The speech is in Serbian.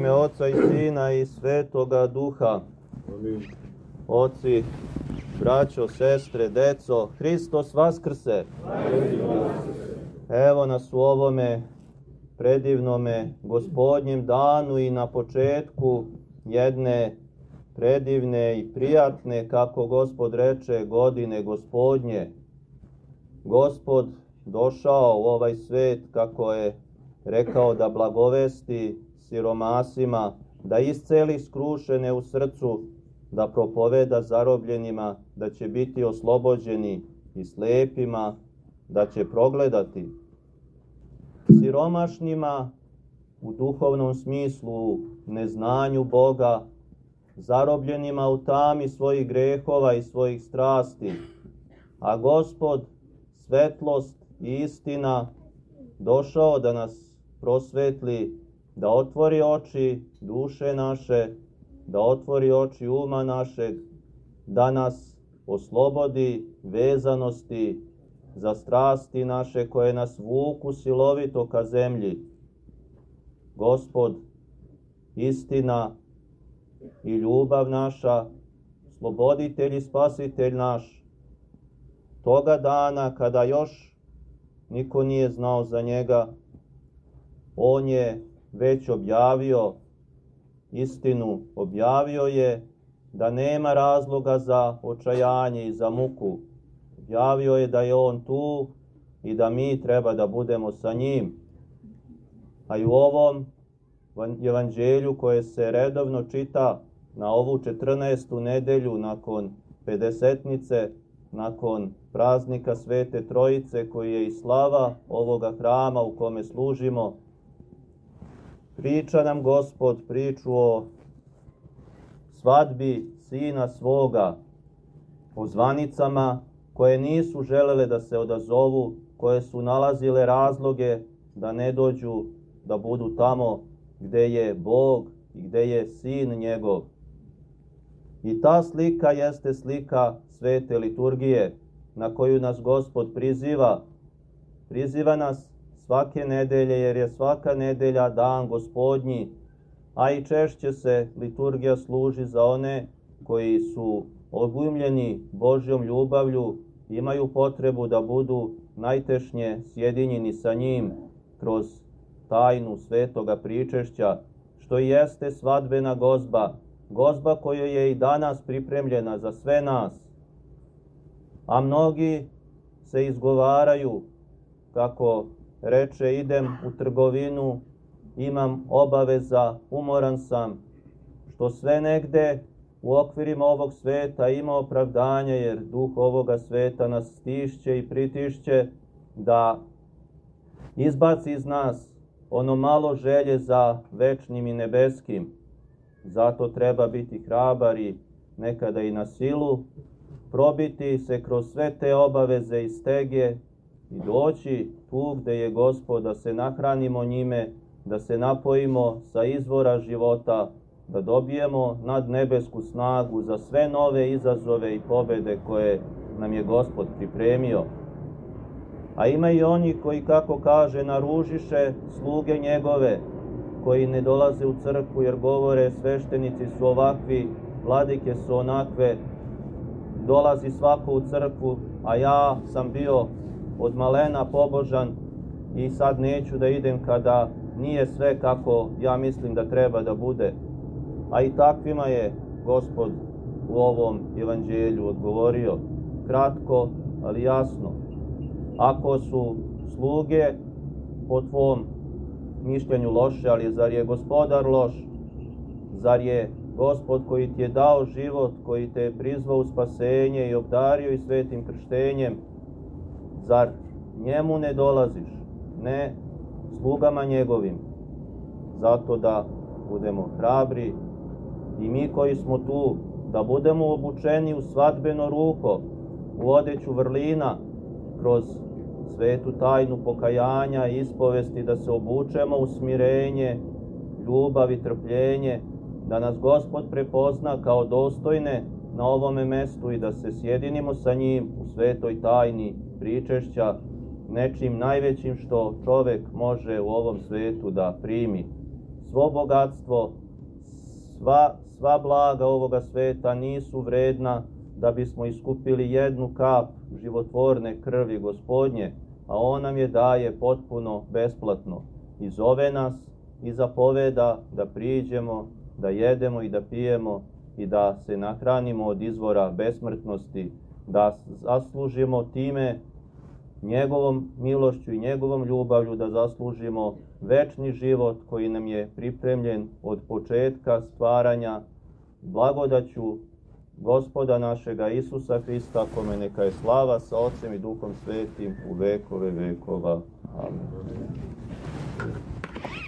ime Oca i Sina i Svetoga Duha. Amin. Oci, braćo, sestre, deco, Hristos Vaskrse. Evo nas u ovome predivnome gospodnjem danu i na početku jedne predivne i prijatne, kako gospod reče, godine gospodnje. Gospod došao u ovaj svet, kako je rekao da blagovesti siromasima, da isceli skrušene u srcu, da propoveda zarobljenima, da će biti oslobođeni i slepima, da će progledati. Siromašnima u duhovnom smislu, neznanju Boga, zarobljenima u tami svojih grehova i svojih strasti, a Gospod, svetlost i istina, došao da nas prosvetli, da otvori oči duše naše, da otvori oči uma našeg, da nas oslobodi vezanosti za strasti naše koje nas vuku silovito ka zemlji. Gospod, istina i ljubav naša, sloboditelj i spasitelj naš, toga dana kada još niko nije znao za njega, on je već objavio istinu, objavio je da nema razloga za očajanje i za muku. Objavio je da je on tu i da mi treba da budemo sa njim. A i u ovom evanđelju koje se redovno čita na ovu 14. nedelju nakon pedesetnice, nakon praznika Svete Trojice koji je i slava ovoga hrama u kome služimo, Priča nam gospod priču o svadbi sina svoga, o zvanicama koje nisu želele da se odazovu, koje su nalazile razloge da ne dođu da budu tamo gde je Bog i gde je sin njegov. I ta slika jeste slika svete liturgije na koju nas gospod priziva. Priziva nas svake nedelje, jer je svaka nedelja dan gospodnji, a i češće se liturgija služi za one koji su obumljeni Božjom ljubavlju, imaju potrebu da budu najtešnje sjedinjeni sa njim kroz tajnu svetoga pričešća, što jeste svadbena gozba, gozba koja je i danas pripremljena za sve nas. A mnogi se izgovaraju kako reče idem u trgovinu, imam obaveza, umoran sam, što sve negde u okvirima ovog sveta ima opravdanje, jer duh ovoga sveta nas stišće i pritišće da izbaci iz nas ono malo želje za večnim i nebeskim. Zato treba biti hrabar i nekada i na silu, probiti se kroz sve te obaveze i stege i doći tu gde je Gospod, da se nahranimo njime, da se napojimo sa izvora života, da dobijemo nadnebesku snagu za sve nove izazove i pobede koje nam je Gospod pripremio. A ima i oni koji, kako kaže, naružiše sluge njegove, koji ne dolaze u crkvu jer govore sveštenici su ovakvi, vladike su onakve, dolazi svako u crkvu, a ja sam bio od malena pobožan i sad neću da idem kada nije sve kako ja mislim da treba da bude. A i takvima je gospod u ovom evanđelju odgovorio. Kratko, ali jasno. Ako su sluge po tvom mišljenju loše, ali zar je gospodar loš? Zar je gospod koji ti je dao život, koji te je prizvao u spasenje i obdario i svetim krštenjem, Zar njemu ne dolaziš? Ne slugama njegovim. Zato da budemo hrabri i mi koji smo tu, da budemo obučeni u svadbeno ruko, u odeću vrlina, kroz svetu tajnu pokajanja i ispovesti, da se obučemo u smirenje, ljubav i trpljenje, da nas Gospod prepozna kao dostojne na ovome mestu i da se sjedinimo sa njim u svetoj tajni pričešća nečim najvećim što čovek može u ovom svetu da primi. svo bogatstvo, sva, sva blaga ovoga sveta nisu vredna da bismo iskupili jednu kap životvorne krvi gospodnje, a on nam je daje potpuno besplatno. I zove nas i zapoveda da priđemo, da jedemo i da pijemo i da se nahranimo od izvora besmrtnosti, da zaslužimo time njegovom milošću i njegovom ljubavlju da zaslužimo večni život koji nam je pripremljen od početka stvaranja blagodaću gospoda našega Isusa Hrista, kome neka je slava sa Otcem i Duhom Svetim u vekove vekova. Amen.